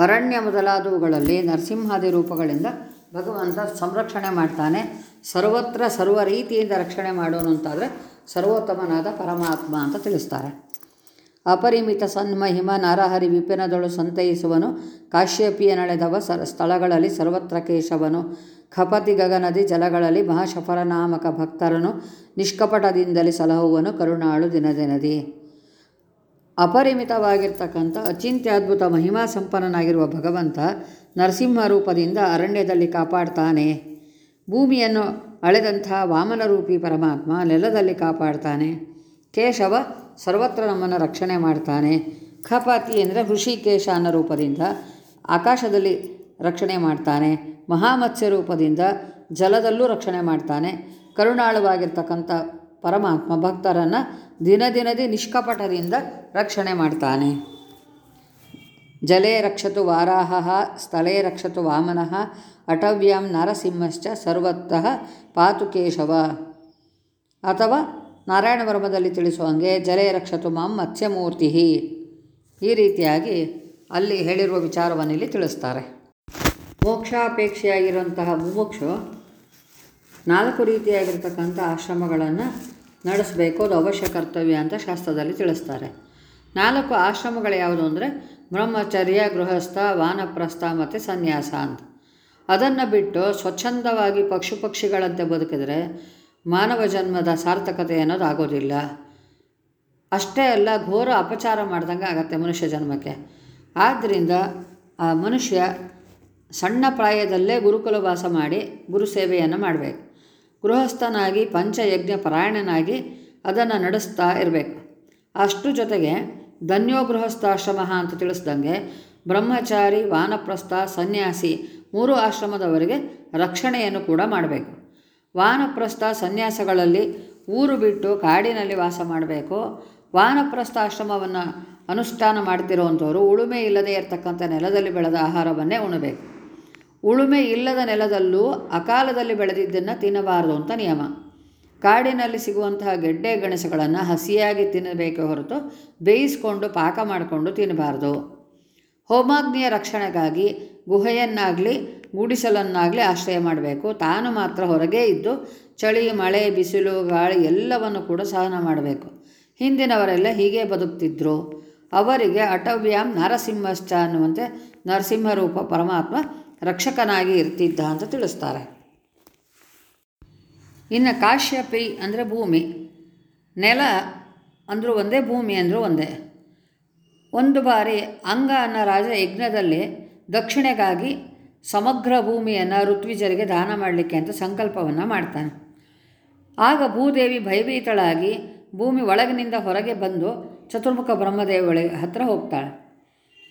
ಅರಣ್ಯ ಮೊದಲಾದವುಗಳಲ್ಲಿ ನರಸಿಂಹಾದಿ ರೂಪಗಳಿಂದ ಭಗವಂತ ಸಂರಕ್ಷಣೆ ಮಾಡ್ತಾನೆ. ಸರ್ವತ್ರ ಸರ್ವ ರೀತಿಯಿಂದ ರಕ್ಷಣೆ ಮಾಡೋನು ಅಂತಾದರೆ ಸರ್ವೋತ್ತಮನಾದ ಪರಮಾತ್ಮ ಅಂತ ತಿಳಿಸ್ತಾರೆ. ಅಪರಿಮಿತ ಸನ್ಮಹಿಮ, ನಾರಹರಿ ವಿಪಿನದಳು ಸಂತೈಸುವನು, ಕಾಶ್ಯಪಿಯ ನಡೆದವ ಸರ, ಸ್ಥಳಗಳಲ್ಲಿ ಸರ್ವತ್ರ ಕೇಶವನು, ಖಪತಿ ಗಗನದಿ ಜಲಗಳಲ್ಲಿ ಮಹಾಶಫರನಾಮಕ ಭಕ್ತರನು, ನಿಷ್ಕಪಟದಿಂದಲೇ ಸಲಹುವನು, ಕರುಣಾಳು ದಿನದಿನದಿ. ಅಪರಿಮಿತವಾಗಿರ್ತಕ್ಕಂಥ ಅಚಿಂತ್ಯದ್ಭುತ ಮಹಿಮಾ ಸಂಪನ್ನನಾಗಿರುವ ಭಗವಂತ ನರಸಿಂಹ ರೂಪದಿಂದ ಅರಣ್ಯದಲ್ಲಿ ಕಾಪಾಡ್ತಾನೆ. ಭೂಮಿಯನ್ನು ಅಳೆದಂಥ ವಾಮನರೂಪಿ ಪರಮಾತ್ಮ ನೆಲದಲ್ಲಿ ಕಾಪಾಡ್ತಾನೆ. ಕೇಶವ ಸರ್ವತ್ರ ನಮ್ಮನ್ನು ರಕ್ಷಣೆ ಮಾಡ್ತಾನೆ. ಖಪಾತಿ ಅಂದರೆ ಋಷಿಕೇಶ ಅನ್ನೋ ರೂಪದಿಂದ ಆಕಾಶದಲ್ಲಿ ರಕ್ಷಣೆ ಮಾಡ್ತಾನೆ. ಮಹಾಮತ್ಸ್ಯ ರೂಪದಿಂದ ಜಲದಲ್ಲೂ ರಕ್ಷಣೆ ಮಾಡ್ತಾನೆ. ಕರುಣಾಳವಾಗಿರ್ತಕ್ಕಂಥ ಪರಮಾತ್ಮ ಭಕ್ತರನ್ನು ದಿನ ದಿನದಿ ನಿಷ್ಕಪಟದಿಂದ ರಕ್ಷಣೆ ಮಾಡ್ತಾನೆ. ಜಲೇ ರಕ್ಷತು ವಾರಾಹ, ಸ್ಥಳೇ ರಕ್ಷತು ವಾಮನಃ, ಅಟವ್ಯಾಂ ನರಸಿಂಹಶ್ಚ ಸರ್ವತಃ ಪಾತು ಕೇಶವ. ಅಥವಾ ನಾರಾಯಣ ವರ್ಮದಲ್ಲಿ ತಿಳಿಸುವಂಗೆ ಜಲೇ ರಕ್ಷತು ಮಾಂ ಮತ್ಸ್ಯಮೂರ್ತಿ ಈ ರೀತಿಯಾಗಿ ಅಲ್ಲಿ ಹೇಳಿರುವ ವಿಚಾರವನ್ನು ಇಲ್ಲಿ ತಿಳಿಸ್ತಾರೆ. ಮೋಕ್ಷಾಪೇಕ್ಷೆಯಾಗಿರುವಂತಹ ಮುಮುಕ್ಷು ನಾಲ್ಕು ರೀತಿಯಾಗಿರ್ತಕ್ಕಂಥ ಆಶ್ರಮಗಳನ್ನು ನಡೆಸಬೇಕು, ಅದು ಅವಶ್ಯ ಕರ್ತವ್ಯ ಅಂತ ಶಾಸ್ತ್ರದಲ್ಲಿ ತಿಳಿಸ್ತಾರೆ. ನಾಲ್ಕು ಆಶ್ರಮಗಳು ಯಾವುದು ಅಂದರೆ, ಬ್ರಹ್ಮಚರ್ಯ, ಗೃಹಸ್ಥ, ವಾನಪ್ರಸ್ಥ ಮತ್ತು ಸನ್ಯಾಸ ಅಂತ. ಅದನ್ನು ಬಿಟ್ಟು ಸ್ವಚ್ಛಂದವಾಗಿ ಪಕ್ಷು ಪಕ್ಷಿಗಳಂತೆ ಬದುಕಿದರೆ ಮಾನವ ಜನ್ಮದ ಸಾರ್ಥಕತೆ ಅನ್ನೋದು ಆಗೋದಿಲ್ಲ. ಅಷ್ಟೇ ಅಲ್ಲ, ಘೋರ ಅಪಚಾರ ಮಾಡ್ದಂಗೆ ಆಗತ್ತೆ ಮನುಷ್ಯ ಜನ್ಮಕ್ಕೆ. ಆದ್ದರಿಂದ ಆ ಮನುಷ್ಯ ಸಣ್ಣ ಪ್ರಾಯದಲ್ಲೇ ಗುರುಕುಲ ವಾಸ ಮಾಡಿ ಗುರು ಸೇವೆಯನ್ನು ಮಾಡಬೇಕು. ಗೃಹಸ್ಥನಾಗಿ, ಪಂಚಯಜ್ಞ ಪರಾಯಣನಾಗಿ ಅದನ್ನು ನಡೆಸ್ತಾ ಇರಬೇಕು. ಅಷ್ಟು ಜೊತೆಗೆ ಧನ್ಯೋ ಗೃಹಸ್ಥಾಶ್ರಮ ಅಂತ ತಿಳಿಸ್ದಂಗೆ ಬ್ರಹ್ಮಚಾರಿ, ವಾನಪ್ರಸ್ಥ, ಸನ್ಯಾಸಿ ಮೂರು ಆಶ್ರಮದವರಿಗೆ ರಕ್ಷಣೆಯನ್ನು ಕೂಡ ಮಾಡಬೇಕು. ವಾನಪ್ರಸ್ಥ ಸನ್ಯಾಸಗಳಲ್ಲಿ ಊರು ಬಿಟ್ಟು ಕಾಡಿನಲ್ಲಿ ವಾಸ ಮಾಡಬೇಕು. ವಾನಪ್ರಸ್ಥ ಆಶ್ರಮವನ್ನು ಅನುಷ್ಠಾನ ಮಾಡ್ತಿರುವಂಥವರು ಉಳುಮೆ ಇಲ್ಲದೇ ಇರತಕ್ಕಂಥ ನೆಲದಲ್ಲಿ ಬೆಳೆದ ಆಹಾರವನ್ನೇ ಉಣಬೇಕು. ಉಳುಮೆ ಇಲ್ಲದ ನೆಲದಲ್ಲೂ ಅಕಾಲದಲ್ಲಿ ಬೆಳೆದಿದ್ದನ್ನು ತಿನ್ನಬಾರದು ಅಂತ ನಿಯಮ. ಕಾಡಿನಲ್ಲಿ ಸಿಗುವಂತಹ ಗೆಡ್ಡೆ ಗೆಣಸುಗಳನ್ನು ಹಸಿಯಾಗಿ ತಿನ್ನಬೇಕೆ ಹೊರತು ಬೇಯಿಸಿಕೊಂಡು ಪಾಕ ಮಾಡಿಕೊಂಡು ತಿನ್ನಬಾರ್ದು. ಹೋಮಾಗ್ನಿಯ ರಕ್ಷಣೆಗಾಗಿ ಗುಹೆಯನ್ನಾಗಲಿ, ಗುಡಿಸಲನ್ನಾಗಲಿ ಆಶ್ರಯ ಮಾಡಬೇಕು. ತಾನು ಮಾತ್ರ ಹೊರಗೇ ಇದ್ದು ಚಳಿ, ಮಳೆ, ಬಿಸಿಲು, ಗಾಳಿ ಎಲ್ಲವನ್ನು ಕೂಡ ಸಹನ ಮಾಡಬೇಕು. ಹಿಂದಿನವರೆಲ್ಲ ಹೀಗೆ ಬದುಕ್ತಿದ್ರು. ಅವರಿಗೆ ಅಟವ್ಯಾಮ್ ನರಸಿಂಹಶ್ಚ ಅನ್ನುವಂತೆ ನರಸಿಂಹ ರೂಪ ಪರಮಾತ್ಮ ರಕ್ಷಕನಾಗಿ ಇರ್ತಿದ್ದ ಅಂತ ತಿಳಿಸ್ತಾರೆ. ಇನ್ನು ಕಾಶ್ಯಪಿ ಅಂದರೆ ಭೂಮಿ. ನೆಲ ಅಂದರೂ ಒಂದೇ, ಭೂಮಿ ಅಂದರೂ ಒಂದೇ. ಒಂದು ಬಾರಿ ಅಂಗ ಅನ್ನೋ ರಾಜ ಯಜ್ಞದಲ್ಲಿ ದಕ್ಷಿಣೆಗಾಗಿ ಸಮಗ್ರ ಭೂಮಿಯನ್ನು ಋತ್ವಿಜರಿಗೆ ದಾನ ಮಾಡಲಿಕ್ಕೆ ಅಂತ ಸಂಕಲ್ಪವನ್ನು ಮಾಡ್ತಾನೆ. ಆಗ ಭೂದೇವಿ ಭಯಭೀತಳಾಗಿ ಭೂಮಿ ಒಳಗಿನಿಂದ ಹೊರಗೆ ಬಂದು ಚತುರ್ಮುಖ ಬ್ರಹ್ಮದೇವಳಿ ಹತ್ರ ಹೋಗ್ತಾಳೆ.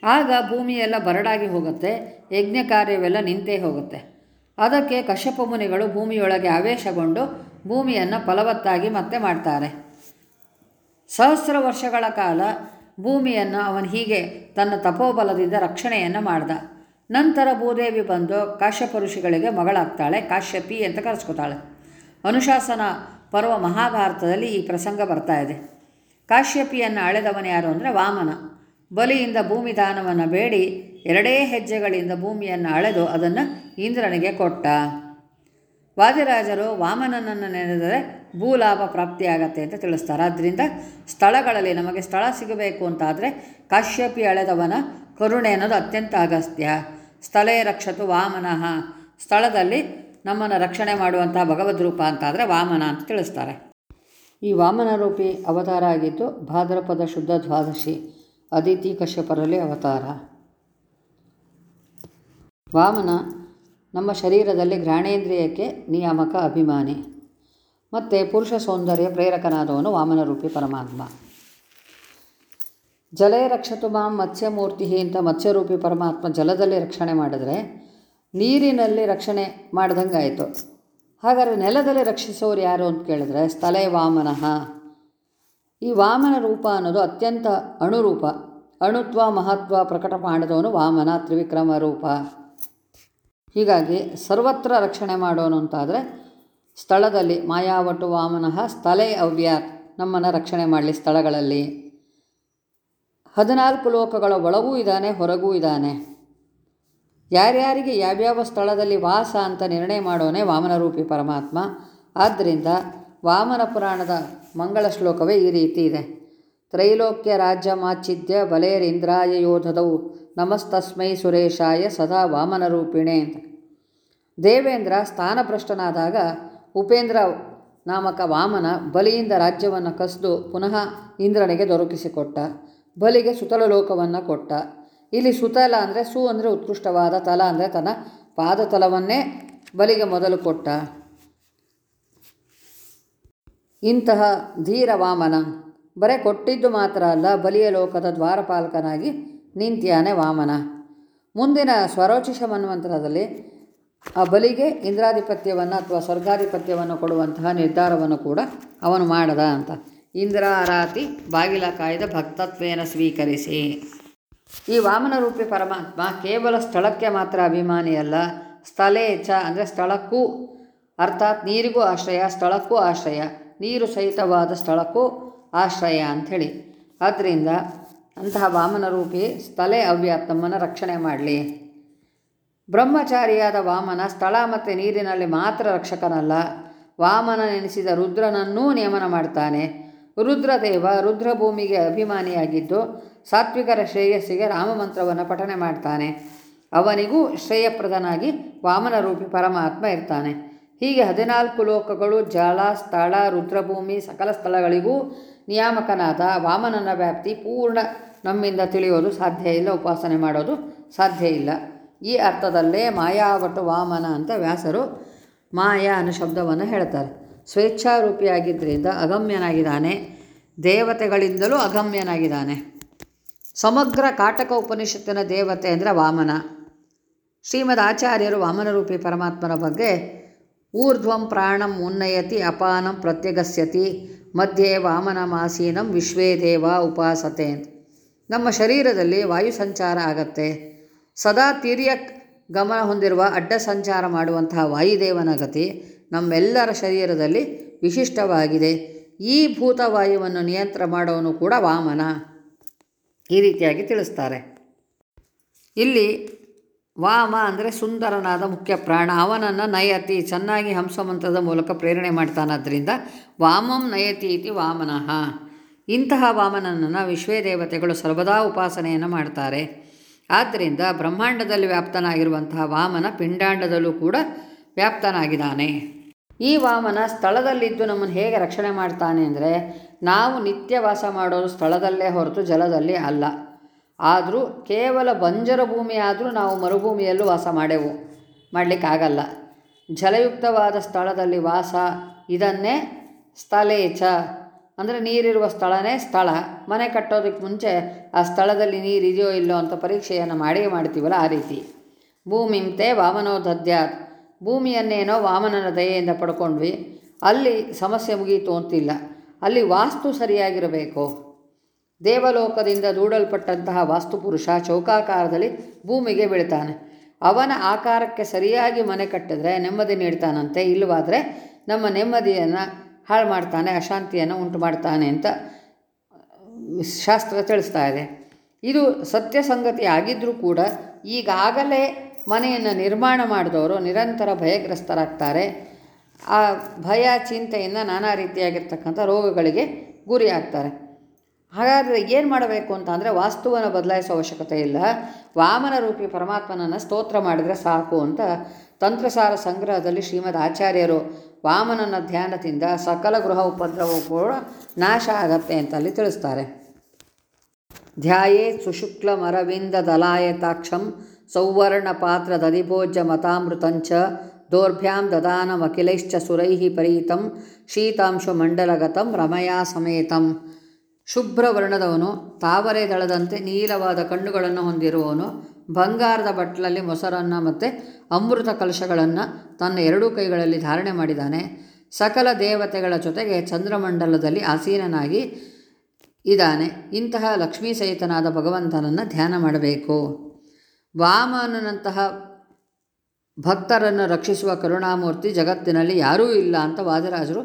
ಆಗ ಭೂಮಿಯೆಲ್ಲ ಬರಡಾಗಿ ಹೋಗುತ್ತೆ ಯಜ್ಞ ಕಾರ್ಯವೆಲ್ಲ ನಿಂತೇ ಹೋಗುತ್ತೆ. ಅದಕ್ಕೆ ಕಶ್ಯಪ ಮುನಿಗಳು ಭೂಮಿಯೊಳಗೆ ಆವೇಶಗೊಂಡು ಭೂಮಿಯನ್ನು ಫಲವತ್ತಾಗಿ ಮತ್ತೆ ಮಾಡ್ತಾರೆ. ಸಹಸ್ರ ವರ್ಷಗಳ ಕಾಲ ಭೂಮಿಯನ್ನು ಅವನು ಹೀಗೆ ತನ್ನ ತಪೋಬಲದಿಂದ ರಕ್ಷಣೆಯನ್ನು ಮಾಡ್ದ. ನಂತರ ಭೂದೇವಿ ಬಂದು ಕಾಶ್ಯಪ ಋಷಿಗಳಿಗೆ ಮಗಳಾಗ್ತಾಳೆ, ಕಾಶ್ಯಪಿ ಅಂತ ಕರೆಸ್ಕೊತಾಳೆ. ಅನುಶಾಸನ ಪರ್ವ ಮಹಾಭಾರತದಲ್ಲಿ ಈ ಪ್ರಸಂಗ ಬರ್ತಾ ಇದೆ. ಕಾಶ್ಯಪಿಯನ್ನು ಅಳೆದವನು ಯಾರು ಅಂದರೆ ವಾಮನ. ಬಲಿಯಿಂದ ಭೂಮಿ ದಾನವನ್ನು ಬೇಡಿ, ಎರಡೇ ಹೆಜ್ಜೆಗಳಿಂದ ಭೂಮಿಯನ್ನು ಅಳೆದು ಅದನ್ನು ಇಂದ್ರನಿಗೆ ಕೊಟ್ಟ. ವಾದಿರಾಜರು ವಾಮನನನ್ನು ನೆನೆದರೆ ಭೂಲಾಭ ಪ್ರಾಪ್ತಿಯಾಗತ್ತೆ ಅಂತ ತಿಳಿಸ್ತಾರೆ. ಆದ್ದರಿಂದ ಸ್ಥಳಗಳಲ್ಲಿ ನಮಗೆ ಸ್ಥಳ ಸಿಗಬೇಕು ಅಂತಾದರೆ ಕಾಶ್ಯಪಿ ಅಳೆದವನ ಕರುಣೆ ಅನ್ನೋದು ಅತ್ಯಂತ ಅಗತ್ಯ ಸ್ಥಳೇ ರಕ್ಷತು ವಾಮನಃ. ಸ್ಥಳದಲ್ಲಿ ನಮ್ಮನ್ನು ರಕ್ಷಣೆ ಮಾಡುವಂತಹ ಭಗವದ್ ರೂಪ ಅಂತಾದರೆ ವಾಮನ ಅಂತ ತಿಳಿಸ್ತಾರೆ. ಈ ವಾಮನ ರೂಪಿ ಅವತಾರ ಆಗಿದ್ದು ಭಾದ್ರಪದ ಶುದ್ಧ ದ್ವಾದಶಿ. ಅದಿತಿ ಕಶ್ಯಪರಲ್ಲಿ ಅವತಾರ. ವಾಮನ, ನಮ್ಮ ಶರೀರದಲ್ಲಿ ಘ್ರಾಣೇಂದ್ರಿಯಕ್ಕೆ ನಿಯಾಮಕ ಅಭಿಮಾನಿ. ಮತ್ತು ಪುರುಷ ಸೌಂದರ್ಯ ಪ್ರೇರಕನಾದವನು ವಾಮನರೂಪಿ ಪರಮಾತ್ಮ. ಜಲೇ ರಕ್ಷತು ಮಾಂ ಮತ್ಸ್ಯಮೂರ್ತಿ ಅಂತ ಮತ್ಸ್ಯರೂಪಿ ಪರಮಾತ್ಮ ಜಲದಲ್ಲಿ ರಕ್ಷಣೆ ಮಾಡಿದ್ರೆ ನೀರಿನಲ್ಲಿ ರಕ್ಷಣೆ ಮಾಡಿದಂಗಾಯಿತು. ಹಾಗಾದರೆ ನೆಲದಲ್ಲಿ ರಕ್ಷಿಸೋರು ಯಾರು ಅಂತ ಕೇಳಿದ್ರೆ ಸ್ಥಳೇ ವಾಮನಃ. ಈ ವಾಮನ ರೂಪ ಅನ್ನೋದು ಅತ್ಯಂತ ಅಣುರೂಪ. ಅಣುತ್ವ, ಮಹತ್ವ ಪ್ರಕಟ ಮಾಡಿದವನು ವಾಮನ ತ್ರಿವಿಕ್ರಮ ರೂಪ. ಹೀಗಾಗಿ ಸರ್ವತ್ರ ರಕ್ಷಣೆ ಮಾಡೋನು ಅಂತಾದರೆ ಸ್ಥಳದಲ್ಲಿ ಮಾಯಾವಟು ವಾಮನಃ ಸ್ಥಳೇ ಅವ್ಯಾತ್ ನಮ್ಮನ್ನು ರಕ್ಷಣೆ ಮಾಡಲಿ ಸ್ಥಳಗಳಲ್ಲಿ. ಹದಿನಾಲ್ಕು ಲೋಕಗಳ ಒಳಗೂ ಇದ್ದಾನೆ ಹೊರಗೂ ಇದ್ದಾನೆ ಯಾರ್ಯಾರಿಗೆ ಯಾವ್ಯಾವ ಸ್ಥಳದಲ್ಲಿ ವಾಸ ಅಂತ ನಿರ್ಣಯ ಮಾಡೋನೇ ವಾಮನರೂಪಿ ಪರಮಾತ್ಮ. ಆದ್ದರಿಂದ ವಾಮನ ಪುರಾಣದ ಮಂಗಳ ಶ್ಲೋಕವೇ ಈ ರೀತಿ ಇದೆ. ತ್ರೈಲೋಕ್ಯ ರಾಜ್ಯ ಮಾಚಿದ್ಯ ಬಲೇರಿಂದ್ರಾಯ ಯೋಧದವು ನಮಸ್ತಸ್ಮೈ ಸುರೇಶಾಯ ಸದಾ ವಾಮನ ರೂಪಿಣೆ ಅಂತ. ದೇವೇಂದ್ರ ಸ್ಥಾನಭ್ರಷ್ಟನಾದಾಗ ಉಪೇಂದ್ರ ನಾಮಕ ವಾಮನ ಬಲಿಯಿಂದ ರಾಜ್ಯವನ್ನು ಕಸಿದು ಪುನಃ ಇಂದ್ರನಿಗೆ ದೊರಕಿಸಿಕೊಟ್ಟ. ಬಲಿಗೆ ಸುತಲ ಲೋಕವನ್ನು ಕೊಟ್ಟ. ಇಲ್ಲಿ ಸುತಲ ಅಂದರೆ ಸು ಅಂದರೆ ಉತ್ಕೃಷ್ಟವಾದ ತಲ ಅಂದರೆ ತನ್ನ ಪಾದತಲವನ್ನೇ ಬಲಿಗೆ ಮೊದಲು ಕೊಟ್ಟ. ಇಂತಹ ಧೀರ ವಾಮನ ಬರೇ ಕೊಟ್ಟಿದ್ದು ಮಾತ್ರ ಅಲ್ಲ, ಬಲಿಯ ಲೋಕದ ದ್ವಾರಪಾಲಕನಾಗಿ ನಿಂತಿಯಾನೆ ವಾಮನ. ಮುಂದಿನ ಸ್ವರೋಚಿಷ ಮನ್ವಂತರದಲ್ಲಿ ಆ ಬಲಿಗೆ ಇಂದ್ರಾಧಿಪತ್ಯವನ್ನು ಅಥವಾ ಸ್ವರ್ಗಾಧಿಪತ್ಯವನ್ನು ಕೊಡುವಂತಹ ನಿರ್ಧಾರವನ್ನು ಕೂಡ ಅವನು ಮಾಡದ ಅಂತ. ಇಂದ್ರ ಆರಾತಿ ಬಾಗಿಲ ಕಾಯ್ದ ಭಕ್ತತ್ವೇನ ಸ್ವೀಕರಿಸಿ. ಈ ವಾಮನ ರೂಪಿ ಪರಮಾತ್ಮ ಕೇವಲ ಸ್ಥಳಕ್ಕೆ ಮಾತ್ರ ಅಭಿಮಾನಿಯಲ್ಲ ಸ್ಥಳೇಚ್ಛ ಅಂದರೆ ಸ್ಥಳಕ್ಕೂ, ಅರ್ಥಾತ್ ನೀರಿಗೂ ಆಶ್ರಯ, ಸ್ಥಳಕ್ಕೂ ಆಶ್ರಯ. ನೀರು ಸಹಿತವಾದ ಸ್ಥಳಕ್ಕೂ ಆಶ್ರಯ ಅಂಥೇಳಿ. ಆದ್ದರಿಂದ ಅಂತಹ ವಾಮನರೂಪಿ ಸ್ಥಳೇ ಅವ್ಯಾತ್ಮನ ನಮ್ಮನ್ನು ರಕ್ಷಣೆ ಮಾಡಲಿ. ಬ್ರಹ್ಮಚಾರಿಯಾದ ವಾಮನ ಸ್ಥಳ ಮತ್ತು ನೀರಿನಲ್ಲಿ ಮಾತ್ರ ರಕ್ಷಕನಲ್ಲ. ವಾಮನ ನೆನೆಸಿದ ರುದ್ರನನ್ನೂ ನಿಯಮನ ಮಾಡ್ತಾನೆ. ರುದ್ರದೇವ ರುದ್ರಭೂಮಿಗೆ ಅಭಿಮಾನಿಯಾಗಿದ್ದು ಸಾತ್ವಿಕರ ಶ್ರೇಯಸ್ಸಿಗೆ ರಾಮಮಂತ್ರವನ್ನು ಪಠನೆ ಮಾಡ್ತಾನೆ. ಅವನಿಗೂ ಶ್ರೇಯಪ್ರದನಾಗಿ ವಾಮನರೂಪಿ ಪರಮಾತ್ಮ ಇರ್ತಾನೆ. ಹೀಗೆ ಹದಿನಾಲ್ಕು ಲೋಕಗಳು, ಜಾಲ, ಸ್ಥಳ, ರುದ್ರಭೂಮಿ, ಸಕಲ ಸ್ಥಳಗಳಿಗೂ ನಿಯಾಮಕನಾದ ವಾಮನನ ವ್ಯಾಪ್ತಿ ಪೂರ್ಣ ನಮ್ಮಿಂದ ತಿಳಿಯೋದು ಸಾಧ್ಯ ಇಲ್ಲ, ಉಪಾಸನೆ ಮಾಡೋದು ಸಾಧ್ಯ ಇಲ್ಲ. ಈ ಅರ್ಥದಲ್ಲೇ ಮಾಯಾವಟು ವಾಮನ ಅಂತ ವ್ಯಾಸರು ಮಾಯಾ ಅನ್ನೋ ಶಬ್ದವನ್ನು ಹೇಳ್ತಾರೆ. ಸ್ವೇಚ್ಛಾರೂಪಿಯಾಗಿದ್ದರಿಂದ ಅಗಮ್ಯನಾಗಿದ್ದಾನೆ, ದೇವತೆಗಳಿಂದಲೂ ಅಗಮ್ಯನಾಗಿದ್ದಾನೆ. ಸಮಗ್ರ ಕಾಟಕ ಉಪನಿಷತ್ತಿನ ದೇವತೆ ಅಂದರೆ ವಾಮನ. ಶ್ರೀಮದ್ ಆಚಾರ್ಯರು ವಾಮನರೂಪಿ ಪರಮಾತ್ಮನ ಬಗ್ಗೆ ಊರ್ಧ್ವಂ ಪ್ರಾಣಂ ಉನ್ನಯತಿ ಅಪಾನಂ ಪ್ರತ್ಯಗಸ್ಯತಿ ಮಧ್ಯೆ ವಾಮನಮಾಸೀನಂ ವಿಶ್ವೇ ದೇವ ಉಪಾಸತೆ ನಮ್ಮ ಶರೀರದಲ್ಲಿ ವಾಯು ಸಂಚಾರ ಆಗತ್ತೆ. ಸದಾ ತೀರ್ಯ ಗಮನ ಹೊಂದಿರುವ ಅಡ್ಡ ಸಂಚಾರ ಮಾಡುವಂತಹ ವಾಯುದೇವನ ಗತಿ ನಮ್ಮೆಲ್ಲರ ಶರೀರದಲ್ಲಿ ವಿಶಿಷ್ಟವಾಗಿದೆ. ಈ ಭೂತವಾಯುವನ್ನು ನಿಯಂತ್ರ ಮಾಡೋನು ಕೂಡ ವಾಮನ, ಈ ರೀತಿಯಾಗಿ ತಿಳಿಸ್ತಾರೆ. ಇಲ್ಲಿ ವಾಮ ಅಂದರೆ ಸುಂದರನಾದ ಮುಖ್ಯ ಪ್ರಾಣ. ಅವನನ್ನು ನಯತಿ, ಚೆನ್ನಾಗಿ ಹಂಸಮಂತ್ರದ ಮೂಲಕ ಪ್ರೇರಣೆ ಮಾಡ್ತಾನಾದ್ದರಿಂದ ವಾಮಂ ನಯತಿ ಇತಿ ವಾಮನಃ. ಇಂತಹ ವಾಮನನನ್ನು ವಿಶ್ವೇ ದೇವತೆಗಳು ಸರ್ವದಾ ಉಪಾಸನೆಯನ್ನು ಮಾಡ್ತಾರೆ. ಆದ್ದರಿಂದ ಬ್ರಹ್ಮಾಂಡದಲ್ಲಿ ವ್ಯಾಪ್ತನಾಗಿರುವಂತಹ ವಾಮನ ಪಿಂಡಾಂಡದಲ್ಲೂ ಕೂಡ ವ್ಯಾಪ್ತನಾಗಿದ್ದಾನೆ. ಈ ವಾಮನ ಸ್ಥಳದಲ್ಲಿದ್ದು ನಮ್ಮನ್ನು ಹೇಗೆ ರಕ್ಷಣೆ ಮಾಡ್ತಾನೆ ಅಂದರೆ ನಾವು ನಿತ್ಯ ವಾಸ ಮಾಡೋರು ಸ್ಥಳದಲ್ಲೇ ಹೊರತು ಜಲದಲ್ಲಿ ಅಲ್ಲ. ಆದರೂ ಕೇವಲ ಬಂಜರ ಭೂಮಿ ಆದರೂ ನಾವು ಮರುಭೂಮಿಯಲ್ಲೂ ವಾಸ ಮಾಡೆವು, ಮಾಡಲಿಕ್ಕಾಗಲ್ಲ. ಜಲಯುಕ್ತವಾದ ಸ್ಥಳದಲ್ಲಿ ವಾಸ, ಇದನ್ನೇ ಸ್ಥಳೇಚ ಅಂದರೆ ನೀರಿರುವ ಸ್ಥಳನೇ ಸ್ಥಳ. ಮನೆ ಕಟ್ಟೋದಕ್ಕೆ ಮುಂಚೆ ಆ ಸ್ಥಳದಲ್ಲಿ ನೀರಿದೆಯೋ ಇಲ್ಲೋ ಅಂತ ಪರೀಕ್ಷೆಯನ್ನು ಮಾಡೇ ಮಾಡ್ತೀವಲ್ಲ ಆ ರೀತಿ. ಭೂಮಿಂತೆ ವಾಮನೋ ದದ್ಯಾತ್. ಭೂಮಿಯನ್ನೇನೋ ವಾಮನನ ದಯೆಯಿಂದ ಪಡ್ಕೊಂಡ್ವಿ. ಅಲ್ಲಿ ಸಮಸ್ಯೆ ಮುಗೀತು ಅಂತಿಲ್ಲ. ಅಲ್ಲಿ ವಾಸ್ತು ಸರಿಯಾಗಿರಬೇಕು. ದೇವಲೋಕದಿಂದ ದೂಡಲ್ಪಟ್ಟಂತಹ ವಾಸ್ತುಪುರುಷ ಚೌಕಾಕಾರದಲ್ಲಿ ಭೂಮಿಗೆ ಬೀಳ್ತಾನೆ. ಅವನ ಆಕಾರಕ್ಕೆ ಸರಿಯಾಗಿ ಮನೆ ಕಟ್ಟಿದ್ರೆ ನೆಮ್ಮದಿ ನೀಡ್ತಾನಂತೆ, ಇಲ್ಲವಾದರೆ ನಮ್ಮ ನೆಮ್ಮದಿಯನ್ನು ಹಾಳು ಮಾಡ್ತಾನೆ, ಅಶಾಂತಿಯನ್ನು ಉಂಟು ಮಾಡ್ತಾನೆ ಅಂತ ಶಾಸ್ತ್ರ ತಿಳಿಸ್ತಾ ಇದೆ. ಇದು ಸತ್ಯ ಸಂಗತಿ ಆಗಿದ್ದರೂ ಕೂಡ ಈಗಾಗಲೇ ಮನೆಯನ್ನು ನಿರ್ಮಾಣ ಮಾಡಿದವರು ನಿರಂತರ ಭಯಗ್ರಸ್ತರಾಗ್ತಾರೆ. ಆ ಭಯ ಚಿಂತೆಯಿಂದ ನಾನಾ ರೀತಿಯಾಗಿರ್ತಕ್ಕಂಥ ರೋಗಗಳಿಗೆ ಗುರಿಯಾಗ್ತಾರೆ. ಹಾಗಾದರೆ ಏನು ಮಾಡಬೇಕು ಅಂತ ಅಂದರೆ ವಾಸ್ತುವನ್ನು ಬದಲಾಯಿಸೋ ಅವಶ್ಯಕತೆ ಇಲ್ಲ. ವಾಮನ ರೂಪಿ ಪರಮಾತ್ಮನನ್ನು ಸ್ತೋತ್ರ ಮಾಡಿದರೆ ಸಾಕು ಅಂತ ತಂತ್ರಸಾರ ಸಂಗ್ರಹದಲ್ಲಿ ಶ್ರೀಮದ್ ಆಚಾರ್ಯರು ವಾಮನನ ಧ್ಯಾನದಿಂದ ಸಕಲ ಗೃಹ ಉಪದ್ರವವು ಕೂಡ ನಾಶ ಆಗತ್ತೆ ಅಂತ ಅಲ್ಲಿ ತಿಳಿಸ್ತಾರೆ. ಧ್ಯಾಯೇ ಸುಶುಕ್ಲಮರವಿಂದ ದಲಾಯತಾಕ್ಷಂ ಸೌವರ್ಣ ಪಾತ್ರ ದಧಿಭೋಜ ಮತಾಮೃತಂಚ ದೋರ್ಭ್ಯಾಂ ದದಾನಮಖಿಲೈಶ್ಚ ಸುರೈಹಿ ಪರೀತಂ ಶೀತಾಂಶು ಮಂಡಲಗತಂ ರಮಯಾ ಸಮೇತಂ ಶುಭ್ರವರ್ಣದವನು, ತಾವರೆ ದಳದಂತೆ ನೀಲವಾದ ಕಣ್ಣುಗಳನ್ನು ಹೊಂದಿರುವವನು, ಬಂಗಾರದ ಬಟ್ಲಲ್ಲಿ ಮೊಸರನ್ನು ಮತ್ತು ಅಮೃತ ಕಲಶಗಳನ್ನು ತನ್ನ ಎರಡೂ ಕೈಗಳಲ್ಲಿ ಧಾರಣೆ ಮಾಡಿದ್ದಾನೆ. ಸಕಲ ದೇವತೆಗಳ ಜೊತೆಗೆ ಚಂದ್ರಮಂಡಲದಲ್ಲಿ ಆಸೀನನಾಗಿ ಇದ್ದಾನೆ. ಇಂತಹ ಲಕ್ಷ್ಮೀ ಸಹಿತನಾದ ಭಗವಂತನನ್ನು ಧ್ಯಾನ ಮಾಡಬೇಕು. ವಾಮನಂತಹ ಭಕ್ತರನ್ನು ರಕ್ಷಿಸುವ ಕರುಣಾಮೂರ್ತಿ ಜಗತ್ತಿನಲ್ಲಿ ಯಾರೂ ಇಲ್ಲ ಅಂತ ವಾದರಾಜರು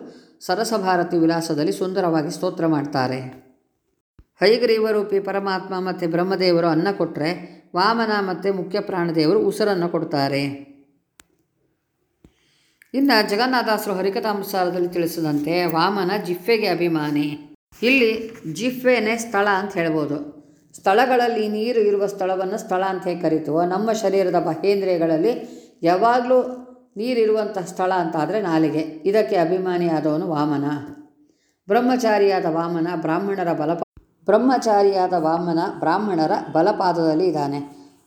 ಸರಸಭಾರತಿ ವಿಲಾಸದಲ್ಲಿ ಸುಂದರವಾಗಿ ಸ್ತೋತ್ರ ಮಾಡ್ತಾರೆ. ಹೈಗ್ರೀವರೂಪಿ ಪರಮಾತ್ಮ ಮತ್ತು ಬ್ರಹ್ಮದೇವರು ಅನ್ನ ಕೊಟ್ಟರೆ ವಾಮನ ಮತ್ತು ಮುಖ್ಯ ಪ್ರಾಣದೇವರು ಉಸಿರನ್ನು ಕೊಡ್ತಾರೆ. ಇನ್ನು ಜಗನ್ನಾಥಾಸರು ಹರಿಕಥಾಂಸಾರದಲ್ಲಿ ತಿಳಿಸಿದಂತೆ ವಾಮನ ಜಿಫ್ಫೆಗೆ ಅಭಿಮಾನಿ. ಇಲ್ಲಿ ಜಿಫ್ಫೆನೇ ಸ್ಥಳ ಅಂತ ಹೇಳ್ಬೋದು. ಸ್ಥಳಗಳಲ್ಲಿ ನೀರು ಇರುವ ಸ್ಥಳವನ್ನು ಸ್ಥಳ ಅಂತ ಹೇಗೆ ಕರಿತೀವೋ ನಮ್ಮ ಶರೀರದ ಬಹೇಂದ್ರಿಯಗಳಲ್ಲಿ ಯಾವಾಗಲೂ ನೀರಿರುವಂಥ ಸ್ಥಳ ಅಂತಾದರೆ ನಾಲಿಗೆ. ಇದಕ್ಕೆ ಅಭಿಮಾನಿಯಾದವನು ವಾಮನ. ಬ್ರಹ್ಮಚಾರಿಯಾದ ವಾಮನ ಬ್ರಾಹ್ಮಣರ ಬಲಪ ಬ್ರಹ್ಮಚಾರಿಯಾದ ವಾಮನ ಬ್ರಾಹ್ಮಣರ ಬಲಪಾದದಲ್ಲಿ ಇದ್ದಾನೆ.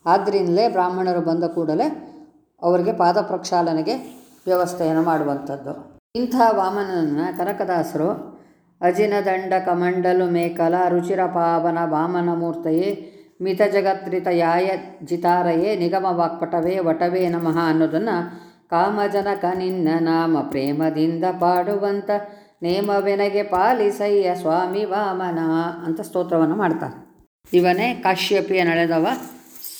ಆದ್ದರಿಂದಲೇ ಬ್ರಾಹ್ಮಣರು ಬಂದ ಕೂಡಲೇ ಅವರಿಗೆ ಪಾದ ಪ್ರಕ್ಷಾಲನೆಗೆ ವ್ಯವಸ್ಥೆಯನ್ನು ಮಾಡುವಂಥದ್ದು. ಇಂಥ ವಾಮನನ ಕನಕದಾಸರು ಅಜಿನದಂಡ ಕಮಂಡಲು ಮೇಕಲ ರುಚಿರ ಪಾವನ ವಾಮನ ಮೂರ್ತಯೇ ಮಿತ ಜಗತ್ರಿತಯಾಯ ಜಿತಾರಯೇ ನಿಗಮ ವಾಕ್ಪಟವೇ ವಟವೇ ನಮಃ ಅನ್ನೋದನ್ನು ಕಾಮಜನಕ ನಿನ್ನ ನಾಮ ಪ್ರೇಮದಿಂದ ಪಾಡುವಂಥ ನೇಮವೆನಗೆ ಪಾಲಿಸಯ್ಯ ಸ್ವಾಮಿ ವಾಮನ ಅಂತ ಸ್ತೋತ್ರವನ್ನು ಮಾಡ್ತಾರೆ. ಇವನೇ ಕಾಶ್ಯಪಿಯ ನಡೆದವ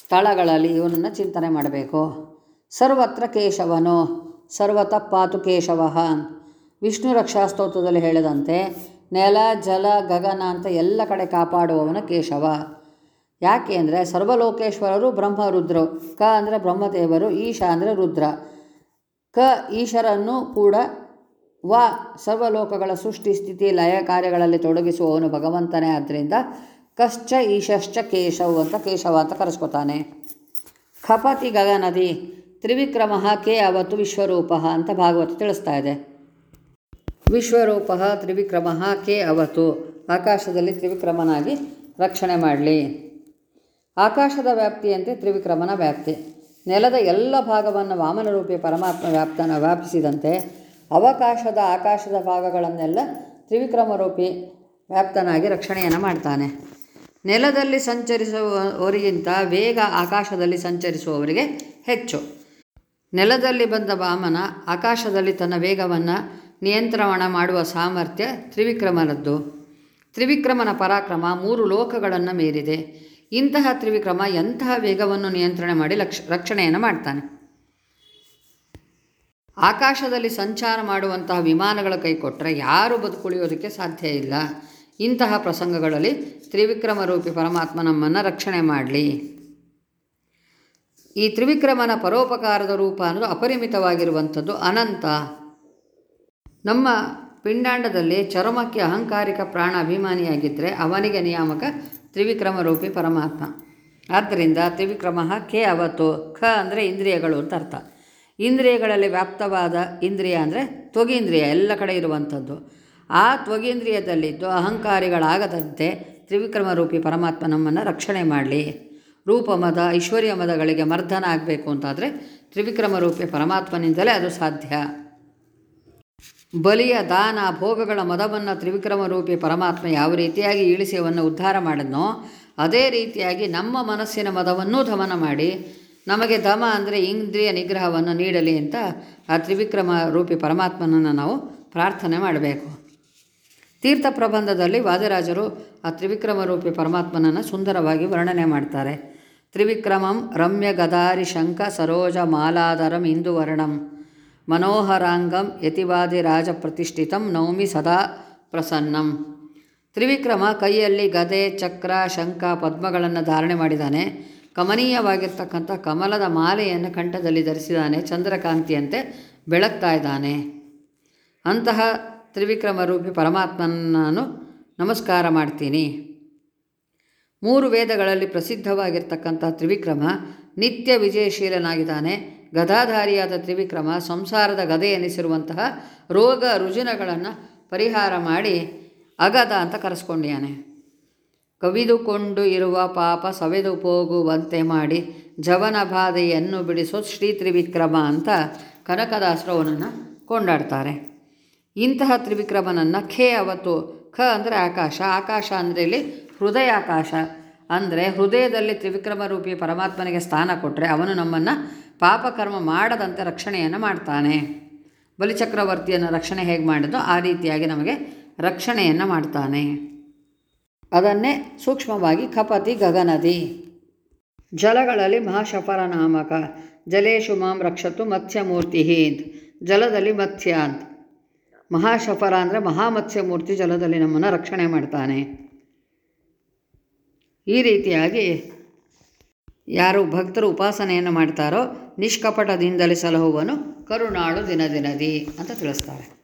ಸ್ಥಳಗಳಲ್ಲಿ ಇವನನ್ನು ಚಿಂತನೆ ಮಾಡಬೇಕು. ಸರ್ವತ್ರ ಕೇಶವನು ಸರ್ವತ ಪಾತು ಕೇಶವ. ವಿಷ್ಣು ರಕ್ಷಾ ಸ್ತೋತ್ರದಲ್ಲಿ ಹೇಳಿದಂತೆ, ನೆಲ, ಜಲ, ಗಗನ ಅಂತ ಎಲ್ಲ ಕಡೆ ಕಾಪಾಡುವವನ ಕೇಶವ. ಯಾಕೆ ಅಂದರೆ ಸರ್ವಲೋಕೇಶ್ವರರು ಬ್ರಹ್ಮ ರುದ್ರರು ಕ ಅಂದರೆ ಬ್ರಹ್ಮದೇವರು, ಈಶ ಅಂದರೆ ರುದ್ರ. ಕ ಈಶರನ್ನು ಕೂಡ ವ ಸರ್ವಲೋಕಗಳ ಸೃಷ್ಟಿ ಸ್ಥಿತಿ ಲಯ ಕಾರ್ಯಗಳಲ್ಲಿ ತೊಡಗಿಸುವವನು ಭಗವಂತನೇ. ಆದ್ದರಿಂದ ಕಶ್ಚ ಈಶಶ್ಚ ಕೇಶವ್ ಅಂತ ಕೇಶವ ಅಂತ ಕರೆಸ್ಕೊತಾನೆ. ಖಪತಿ ಗಗನದಿ ತ್ರಿವಿಕ್ರಮ ಕೆ ಅವತ್ತು ವಿಶ್ವರೂಪ ಅಂತ ಭಾಗವತ ತಿಳಿಸ್ತಾ ಇದೆ. ವಿಶ್ವರೂಪ ತ್ರಿವಿಕ್ರಮ ಕೆ ಅವತು ಆಕಾಶದಲ್ಲಿ ತ್ರಿವಿಕ್ರಮನಾಗಿ ರಕ್ಷಣೆ ಮಾಡಲಿ. ಆಕಾಶದ ವ್ಯಾಪ್ತಿಯಂತೆ ತ್ರಿವಿಕ್ರಮನ ವ್ಯಾಪ್ತಿ. ನೆಲದ ಎಲ್ಲ ಭಾಗವನ್ನು ವಾಮನರೂಪಿ ಪರಮಾತ್ಮ ವ್ಯಾಪ್ತನ ವ್ಯಾಪಿಸಿದಂತೆ ಅವಕಾಶದ ಆಕಾಶದ ಭಾಗಗಳನ್ನೆಲ್ಲ ತ್ರಿವಿಕ್ರಮರೂಪಿ ವ್ಯಾಪ್ತನಾಗಿ ರಕ್ಷಣೆಯನ್ನು ಮಾಡ್ತಾನೆ. ನೆಲದಲ್ಲಿ ಸಂಚರಿಸುವವರಿಗಿಂತ ವೇಗ ಆಕಾಶದಲ್ಲಿ ಸಂಚರಿಸುವವರಿಗೆ ಹೆಚ್ಚು. ನೆಲದಲ್ಲಿ ಬಂದ ವಾಮನ ಆಕಾಶದಲ್ಲಿ ತನ್ನ ವೇಗವನ್ನು ನಿಯಂತ್ರಣ ಮಾಡುವ ಸಾಮರ್ಥ್ಯ ತ್ರಿವಿಕ್ರಮನದ್ದು. ತ್ರಿವಿಕ್ರಮನ ಪರಾಕ್ರಮ ಮೂರು ಲೋಕಗಳನ್ನು ಮೀರಿದೆ. ಇಂತಹ ತ್ರಿವಿಕ್ರಮ ಎಂತಹ ವೇಗವನ್ನು ನಿಯಂತ್ರಣ ಮಾಡಿ ಲಕ್ಷ, ರಕ್ಷಣೆಯನ್ನು ಮಾಡ್ತಾನೆ. ಆಕಾಶದಲ್ಲಿ ಸಂಚಾರ ಮಾಡುವಂತಹ ವಿಮಾನಗಳ ಕೈ ಕೊಟ್ಟರೆ ಯಾರು ಬದುಕುಳಿಯೋದಕ್ಕೆ ಸಾಧ್ಯ ಇಲ್ಲ. ಇಂತಹ ಪ್ರಸಂಗಗಳಲ್ಲಿ ತ್ರಿವಿಕ್ರಮ ರೂಪಿ ಪರಮಾತ್ಮ ನಮ್ಮನ್ನು ರಕ್ಷಣೆ ಮಾಡಲಿ. ಈ ತ್ರಿವಿಕ್ರಮನ ಪರೋಪಕಾರದ ರೂಪ ಅನ್ನೋದು ಅಪರಿಮಿತವಾಗಿರುವಂಥದ್ದು ಅನಂತ. ನಮ್ಮ ಪಿಂಡಾಂಡದಲ್ಲಿ ಚರ್ಮಕ್ಕೆ ಅಹಂಕಾರಿಕ ಪ್ರಾಣ ಅಭಿಮಾನಿಯಾಗಿದ್ದರೆ ಅವನಿಗೆ ನಿಯಾಮಕ ತ್ರಿವಿಕ್ರಮ ರೂಪಿ ಪರಮಾತ್ಮ. ಆದ್ದರಿಂದ ತ್ರಿವಿಕ್ರಮ ಕೆ ಅವತ್ತು ಖ ಅಂದರೆ ಇಂದ್ರಿಯಗಳು ಅಂತ ಅರ್ಥ. ಇಂದ್ರಿಯಗಳಲ್ಲಿ ವ್ಯಾಪ್ತವಾದ ಇಂದ್ರಿಯ ಅಂದರೆ ತ್ವಗೀಂದ್ರಿಯ, ಎಲ್ಲ ಕಡೆ ಇರುವಂಥದ್ದು. ಆ ತ್ವಗೀಂದ್ರಿಯದಲ್ಲಿದ್ದು ಅಹಂಕಾರಿಗಳಾಗದಂತೆ ತ್ರಿವಿಕ್ರಮ ರೂಪಿ ಪರಮಾತ್ಮ ನಮ್ಮನ್ನು ರಕ್ಷಣೆ ಮಾಡಲಿ. ರೂಪ, ಮದ, ಐಶ್ವರ್ಯ ಮದಗಳಿಗೆ ಮರ್ಧನ ಆಗಬೇಕು ಅಂತಾದರೆ ತ್ರಿವಿಕ್ರಮ ರೂಪಿ ಪರಮಾತ್ಮನಿಂದಲೇ ಅದು ಸಾಧ್ಯ. ಬಲಿಯ ದಾನ, ಭೋಗಗಳ ಮದವನ್ನು ತ್ರಿವಿಕ್ರಮ ರೂಪಿ ಪರಮಾತ್ಮ ಯಾವ ರೀತಿಯಾಗಿ ಇಳಿಸಿ ಅವನ್ನು ಉದ್ಧಾರ ಮಾಡಿದ್ನೋ, ಅದೇ ರೀತಿಯಾಗಿ ನಮ್ಮ ಮನಸ್ಸಿನ ಮದವನ್ನೂ ದಮನ ಮಾಡಿ ನಮಗೆ ದಮ ಅಂದರೆ ಇಂದ್ರಿಯ ನಿಗ್ರಹವನ್ನು ನೀಡಲಿ ಅಂತ ಆ ತ್ರಿವಿಕ್ರಮ ರೂಪಿ ಪರಮಾತ್ಮನನ್ನು ನಾವು ಪ್ರಾರ್ಥನೆ ಮಾಡಬೇಕು. ತೀರ್ಥ ಪ್ರಬಂಧದಲ್ಲಿ ವಾದಿರಾಜರು ಆ ತ್ರಿವಿಕ್ರಮ ರೂಪಿ ಪರಮಾತ್ಮನನ್ನು ಸುಂದರವಾಗಿ ವರ್ಣನೆ ಮಾಡ್ತಾರೆ. ತ್ರಿವಿಕ್ರಮಂ ರಮ್ಯ ಗದಾರಿ ಶಂಖ ಸರೋಜ ಮಾಲಾಧರಂ ಇಂದುವರ್ಣಂ ಮನೋಹರಾಂಗಂ ಯತಿವಾದಿ ರಾಜ ಪ್ರತಿಷ್ಠಿತಂ ನೌಮಿ ಸದಾ ಪ್ರಸನ್ನಂ. ತ್ರಿವಿಕ್ರಮ ಕೈಯಲ್ಲಿ ಗದೆ, ಚಕ್ರ, ಶಂಖ, ಪದ್ಮಗಳನ್ನು ಧಾರಣೆ ಮಾಡಿದ್ದಾನೆ ಕಮನೀಯವಾಗಿರ್ತಕ್ಕಂಥ ಕಮಲದ ಮಾಲೆಯನ್ನು ಕಂಠದಲ್ಲಿ ಧರಿಸಿದ್ದಾನೆ, ಚಂದ್ರಕಾಂತಿಯಂತೆ ಬೆಳಗ್ತಾ ಇದ್ದಾನೆ. ಅಂತಹ ತ್ರಿವಿಕ್ರಮ ರೂಪಿ ಪರಮಾತ್ಮನ ನಾನು ನಮಸ್ಕಾರ ಮಾಡ್ತೀನಿ. ಮೂರು ವೇದಗಳಲ್ಲಿ ಪ್ರಸಿದ್ಧವಾಗಿರ್ತಕ್ಕಂಥ ತ್ರಿವಿಕ್ರಮ ನಿತ್ಯ ವಿಜಯಶೀಲನಾಗಿದ್ದಾನೆ. ಗದಾಧಾರಿಯಾದ ತ್ರಿವಿಕ್ರಮ ಸಂಸಾರದ ಗದೆ ಎನಿಸಿರುವಂತಹ ರೋಗ ರುಜಿನಗಳನ್ನು ಪರಿಹಾರ ಮಾಡಿ ಅಗದ ಅಂತ ಕರೆಸ್ಕೊಂಡಿಯಾನೆ ಕವಿದುಕೊಂಡು ಇರುವ ಪಾಪ ಸವೆದು ಹೋಗುವಂತೆ ಮಾಡಿ ಜವನ ಬಾಧೆಯನ್ನು ಬಿಡಿಸೋ ಶ್ರೀ ತ್ರಿವಿಕ್ರಮ ಅಂತ ಕನಕದಾಸರವನನ್ನು ಕೊಂಡಾಡ್ತಾರೆ. ಇಂತಹ ತ್ರಿವಿಕ್ರಮನನ್ನು ಖೆ ಅವತ್ತು, ಖ ಅಂದರೆ ಆಕಾಶ ಆಕಾಶ ಅಂದರೆ ಇಲ್ಲಿ ಹೃದಯಾಕಾಶ. ಅಂದರೆ ಹೃದಯದಲ್ಲಿ ತ್ರಿವಿಕ್ರಮ ರೂಪಿ ಪರಮಾತ್ಮನಿಗೆ ಸ್ಥಾನ ಕೊಟ್ಟರೆ ಅವನು ನಮ್ಮನ್ನು ಪಾಪಕರ್ಮ ಮಾಡದಂತೆ ರಕ್ಷಣೆಯನ್ನು ಮಾಡ್ತಾನೆ. ಬಲಿಚಕ್ರವರ್ತಿಯನ್ನು ರಕ್ಷಣೆ ಹೇಗೆ ಮಾಡಿದೋ ಆ ರೀತಿಯಾಗಿ ನಮಗೆ ರಕ್ಷಣೆಯನ್ನು ಮಾಡ್ತಾನೆ. ಅದನ್ನೇ ಸೂಕ್ಷ್ಮವಾಗಿ ಕಪತಿ ಗಗನದಿ. ಜಲಗಳಲ್ಲಿ ಮಹಾಶಪರ ನಾಮಕ ಜಲೇಶು ಮಾಂ ರಕ್ಷತು ಮತ್ಸ್ಯಮೂರ್ತಿ ಅಂತ ಜಲದಲ್ಲಿ ಮತ್ಸ್ಯ ಅಂತ ಮಹಾಶಫರ ಅಂದರೆ ಮಹಾಮತ್ಸ್ಯಮೂರ್ತಿ ಜಲದಲ್ಲಿ ನಮ್ಮನ್ನು ರಕ್ಷಣೆ ಮಾಡ್ತಾನೆ. ಈ ರೀತಿಯಾಗಿ ಯಾರು ಭಕ್ತರು ಉಪಾಸನೆಯನ್ನು ಮಾಡ್ತಾರೋ ನಿಷ್ಕಪಟದಿಂದಲೇ ಸಲಹುವನು ಕರುಣಾಳು ದಿನ ದಿನದಿ ಅಂತ ತಿಳಿಸ್ತಾರೆ.